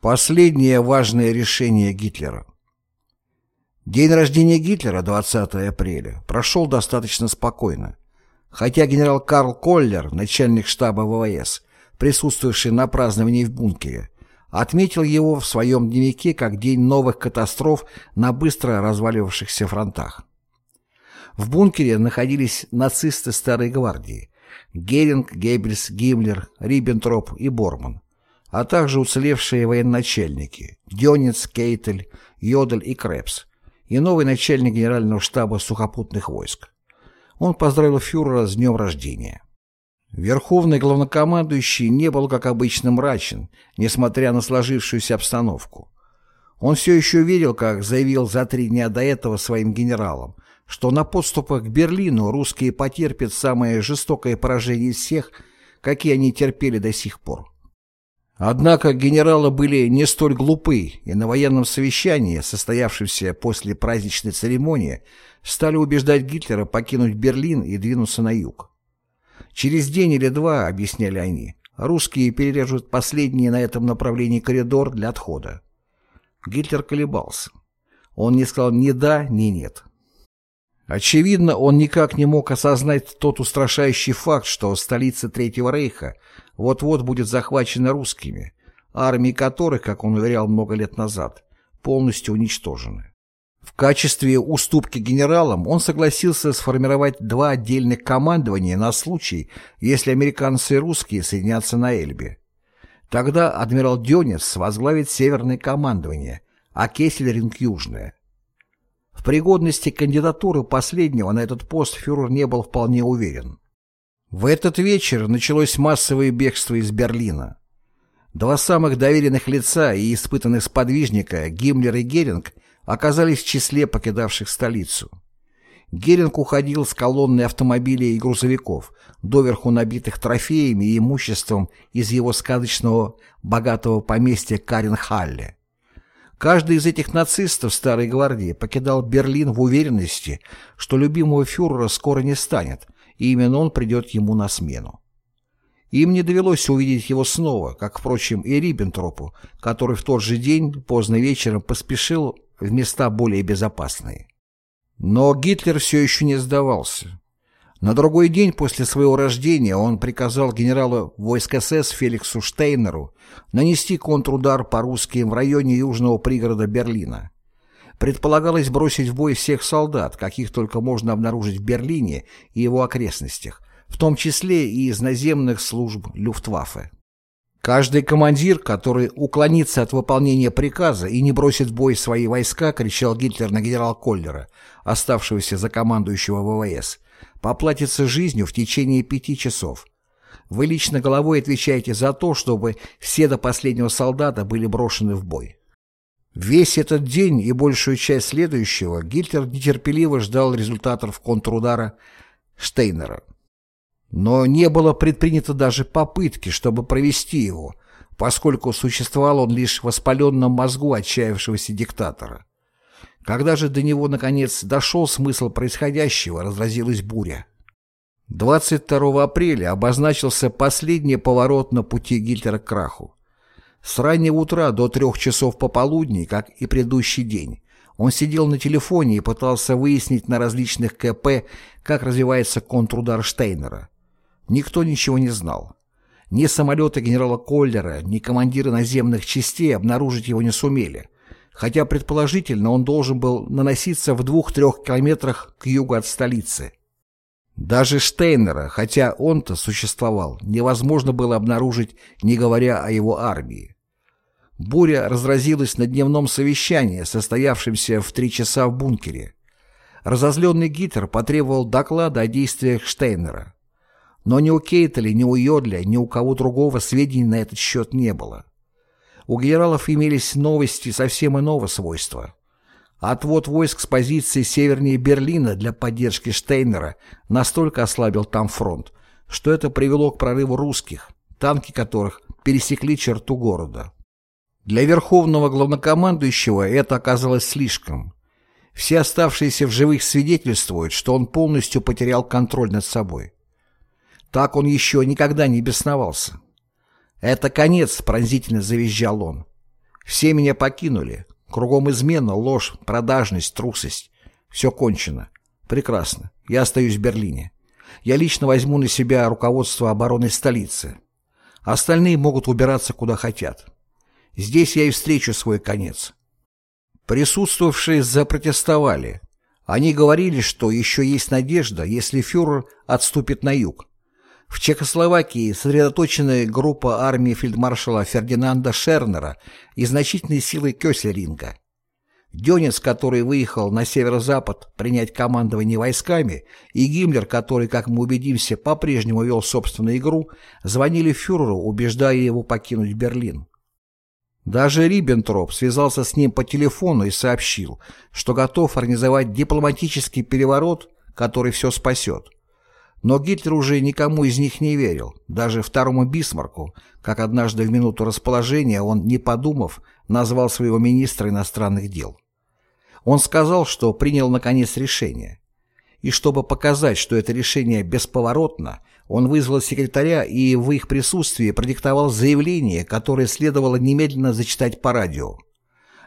Последнее важное решение Гитлера. День рождения Гитлера, 20 апреля, прошел достаточно спокойно. Хотя генерал Карл Коллер, начальник штаба ВВС, присутствовавший на праздновании в бункере, отметил его в своем дневнике как день новых катастроф на быстро разваливавшихся фронтах. В бункере находились нацисты Старой Гвардии – Геринг, Геббельс, Гиммлер, Риббентроп и Борман – а также уцелевшие военачальники Дёнец, Кейтель, Йодель и Крепс, и новый начальник генерального штаба сухопутных войск. Он поздравил фюрера с днем рождения. Верховный главнокомандующий не был, как обычно, мрачен, несмотря на сложившуюся обстановку. Он все еще верил, как заявил за три дня до этого своим генералам, что на подступах к Берлину русские потерпят самое жестокое поражение из всех, какие они терпели до сих пор. Однако генералы были не столь глупы, и на военном совещании, состоявшемся после праздничной церемонии, стали убеждать Гитлера покинуть Берлин и двинуться на юг. Через день или два, объясняли они, русские перережут последний на этом направлении коридор для отхода. Гитлер колебался. Он не сказал ни да, ни нет. Очевидно, он никак не мог осознать тот устрашающий факт, что столица Третьего Рейха вот-вот будет захвачена русскими, армии которых, как он уверял много лет назад, полностью уничтожены. В качестве уступки генералам он согласился сформировать два отдельных командования на случай, если американцы и русские соединятся на Эльбе. Тогда адмирал Дёнец возглавит северное командование, а Кессельринг – южное. В пригодности кандидатуры последнего на этот пост фюрер не был вполне уверен. В этот вечер началось массовое бегство из Берлина. Два самых доверенных лица и испытанных сподвижника, Гиммлер и Геринг, оказались в числе покидавших столицу. Геринг уходил с колонной автомобилей и грузовиков, доверху набитых трофеями и имуществом из его сказочного богатого поместья Каренхалле. Каждый из этих нацистов Старой Гвардии покидал Берлин в уверенности, что любимого фюрера скоро не станет, и именно он придет ему на смену. Им не довелось увидеть его снова, как, впрочем, и Риббентропу, который в тот же день, поздно вечером, поспешил в места более безопасные. Но Гитлер все еще не сдавался. На другой день после своего рождения он приказал генералу войск СС Феликсу Штейнеру нанести контрудар по русским в районе южного пригорода Берлина. Предполагалось бросить в бой всех солдат, каких только можно обнаружить в Берлине и его окрестностях, в том числе и из наземных служб Люфтваффе. Каждый командир, который уклонится от выполнения приказа и не бросит в бой свои войска, кричал Гитлер на генерал Коллера, оставшегося за командующего ВВС, поплатится жизнью в течение пяти часов. Вы лично головой отвечаете за то, чтобы все до последнего солдата были брошены в бой. Весь этот день и большую часть следующего Гитлер нетерпеливо ждал результатов контрудара Штейнера. Но не было предпринято даже попытки, чтобы провести его, поскольку существовал он лишь в воспаленном мозгу отчаявшегося диктатора. Когда же до него, наконец, дошел смысл происходящего, разразилась буря. 22 апреля обозначился последний поворот на пути Гитлера к краху. С раннего утра до трех часов пополудни, как и предыдущий день, он сидел на телефоне и пытался выяснить на различных КП, как развивается контрудар Штейнера. Никто ничего не знал. Ни самолеты генерала Коллера, ни командиры наземных частей обнаружить его не сумели – хотя предположительно он должен был наноситься в двух-трех километрах к югу от столицы. Даже Штейнера, хотя он-то существовал, невозможно было обнаружить, не говоря о его армии. Буря разразилась на дневном совещании, состоявшемся в три часа в бункере. Разозленный Гитлер потребовал доклада о действиях Штейнера. Но ни у Кейтеля, ни у Йодля, ни у кого другого сведений на этот счет не было. У генералов имелись новости совсем иного свойства. Отвод войск с позиции севернее Берлина для поддержки Штейнера настолько ослабил там фронт, что это привело к прорыву русских, танки которых пересекли черту города. Для верховного главнокомандующего это оказалось слишком. Все оставшиеся в живых свидетельствуют, что он полностью потерял контроль над собой. Так он еще никогда не бесновался. «Это конец!» — пронзительно завизжал он. Все меня покинули. Кругом измена, ложь, продажность, трусость. Все кончено. Прекрасно. Я остаюсь в Берлине. Я лично возьму на себя руководство обороны столицы. Остальные могут убираться куда хотят. Здесь я и встречу свой конец. Присутствовавшие запротестовали. Они говорили, что еще есть надежда, если фюрер отступит на юг. В Чехословакии сосредоточена группа армии фельдмаршала Фердинанда Шернера и значительные силы Кёселинга. Дёнец, который выехал на северо-запад принять командование войсками, и Гиммлер, который, как мы убедимся, по-прежнему вел собственную игру, звонили фюреру, убеждая его покинуть Берлин. Даже Риббентроп связался с ним по телефону и сообщил, что готов организовать дипломатический переворот, который все спасет. Но Гитлер уже никому из них не верил, даже второму Бисмарку, как однажды в минуту расположения он, не подумав, назвал своего министра иностранных дел. Он сказал, что принял наконец решение. И чтобы показать, что это решение бесповоротно, он вызвал секретаря и в их присутствии продиктовал заявление, которое следовало немедленно зачитать по радио.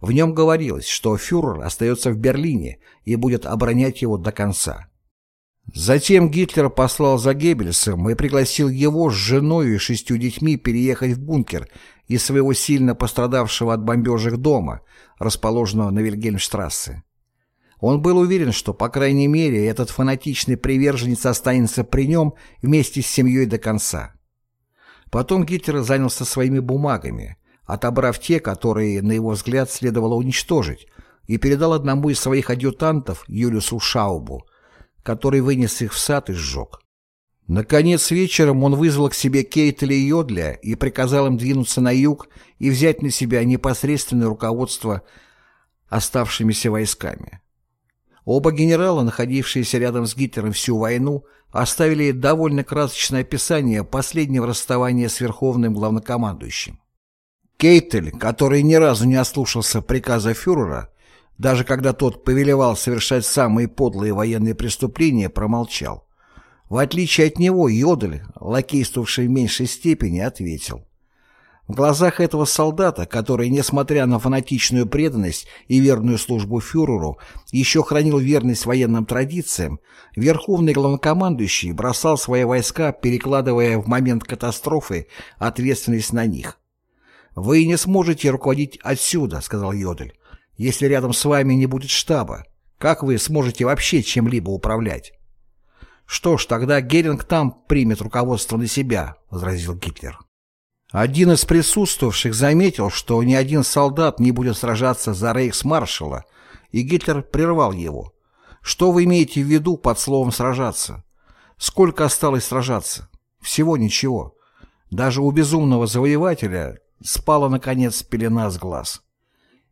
В нем говорилось, что фюрер остается в Берлине и будет оборонять его до конца. Затем Гитлер послал за Геббельсом и пригласил его с женой и шестью детьми переехать в бункер из своего сильно пострадавшего от бомбежек дома, расположенного на Вильгельмштрассе. Он был уверен, что, по крайней мере, этот фанатичный приверженец останется при нем вместе с семьей до конца. Потом Гитлер занялся своими бумагами, отобрав те, которые, на его взгляд, следовало уничтожить, и передал одному из своих адъютантов, Юлиусу Шаубу, который вынес их в сад и сжег. Наконец вечером он вызвал к себе Кейтеля и Йодля и приказал им двинуться на юг и взять на себя непосредственное руководство оставшимися войсками. Оба генерала, находившиеся рядом с Гитлером всю войну, оставили довольно красочное описание последнего расставания с верховным главнокомандующим. Кейтель, который ни разу не ослушался приказа фюрера, даже когда тот повелевал совершать самые подлые военные преступления, промолчал. В отличие от него, Йодель, лакействовавший в меньшей степени, ответил. В глазах этого солдата, который, несмотря на фанатичную преданность и верную службу фюреру, еще хранил верность военным традициям, верховный главнокомандующий бросал свои войска, перекладывая в момент катастрофы ответственность на них. «Вы не сможете руководить отсюда», — сказал Йодель. Если рядом с вами не будет штаба, как вы сможете вообще чем-либо управлять? Что ж, тогда Геринг там примет руководство на себя, возразил Гитлер. Один из присутствовавших заметил, что ни один солдат не будет сражаться за рейхсмаршала, и Гитлер прервал его. Что вы имеете в виду под словом «сражаться»? Сколько осталось сражаться? Всего ничего. Даже у безумного завоевателя спала, наконец, пелена с глаз.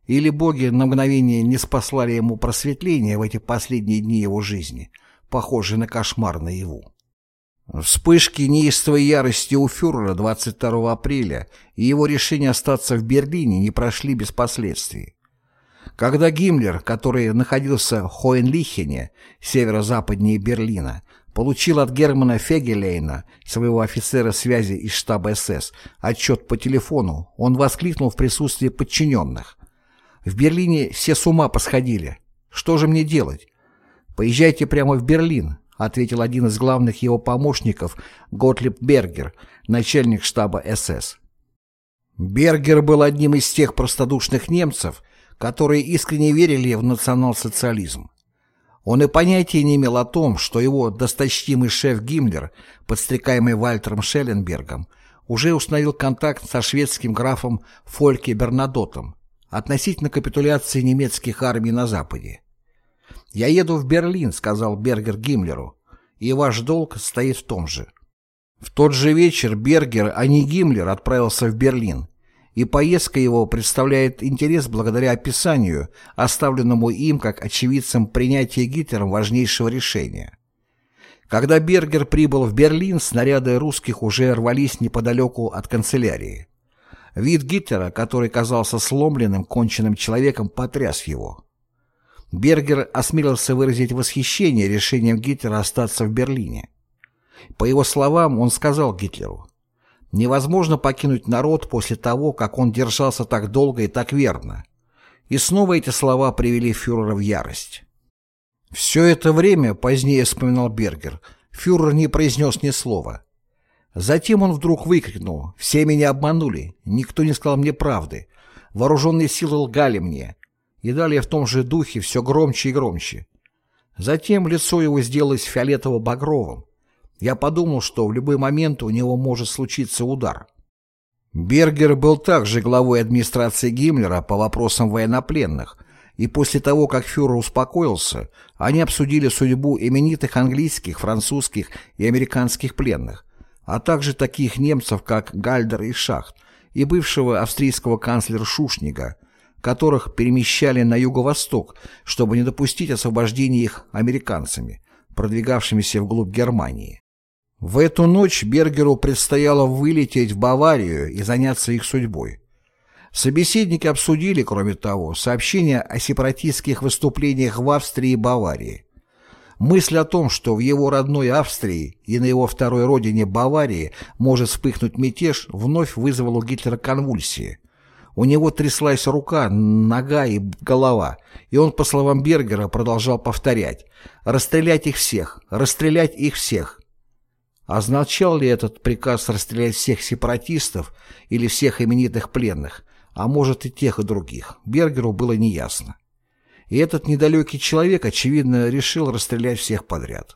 Или боги на мгновение не спаслали ему просветление в эти последние дни его жизни, похожие на кошмар наяву. Вспышки неистовой ярости у фюрера 22 апреля и его решение остаться в Берлине не прошли без последствий. Когда Гиммлер, который находился в Хоенлихене, северо-западнее Берлина, получил от Германа Фегелейна, своего офицера связи из штаба СС, отчет по телефону, он воскликнул в присутствии подчиненных. В Берлине все с ума посходили. Что же мне делать? Поезжайте прямо в Берлин, ответил один из главных его помощников Готлиб Бергер, начальник штаба СС. Бергер был одним из тех простодушных немцев, которые искренне верили в национал-социализм. Он и понятия не имел о том, что его досточтимый шеф Гиммлер, подстрекаемый Вальтером Шелленбергом, уже установил контакт со шведским графом Фольке Бернадотом, относительно капитуляции немецких армий на Западе. «Я еду в Берлин», — сказал Бергер Гиммлеру, — «и ваш долг стоит в том же». В тот же вечер Бергер, а не Гиммлер, отправился в Берлин, и поездка его представляет интерес благодаря описанию, оставленному им как очевидцем принятия Гитлером важнейшего решения. Когда Бергер прибыл в Берлин, снаряды русских уже рвались неподалеку от канцелярии. Вид Гитлера, который казался сломленным, конченным человеком, потряс его. Бергер осмелился выразить восхищение решением Гитлера остаться в Берлине. По его словам, он сказал Гитлеру, Невозможно покинуть народ после того, как он держался так долго и так верно. И снова эти слова привели фюрера в ярость. Все это время, позднее вспоминал Бергер, фюрер не произнес ни слова. Затем он вдруг выкрикнул «Все меня обманули, никто не сказал мне правды, вооруженные силы лгали мне». И далее в том же духе все громче и громче. Затем лицо его сделалось фиолетово-багровым. Я подумал, что в любой момент у него может случиться удар. Бергер был также главой администрации Гиммлера по вопросам военнопленных, и после того, как фюрер успокоился, они обсудили судьбу именитых английских, французских и американских пленных, а также таких немцев, как Гальдер и Шахт, и бывшего австрийского канцлера Шушнига, которых перемещали на юго-восток, чтобы не допустить освобождения их американцами, продвигавшимися вглубь Германии. В эту ночь Бергеру предстояло вылететь в Баварию и заняться их судьбой. Собеседники обсудили, кроме того, сообщения о сепаратистских выступлениях в Австрии и Баварии. Мысль о том, что в его родной Австрии и на его второй родине Баварии может вспыхнуть мятеж, вновь вызвала у Гитлера конвульсии. У него тряслась рука, нога и голова, и он, по словам Бергера, продолжал повторять «расстрелять их всех, расстрелять их всех». Означал ли этот приказ расстрелять всех сепаратистов или всех именитых пленных, а может и тех и других, Бергеру было неясно. И этот недалекий человек, очевидно, решил расстрелять всех подряд.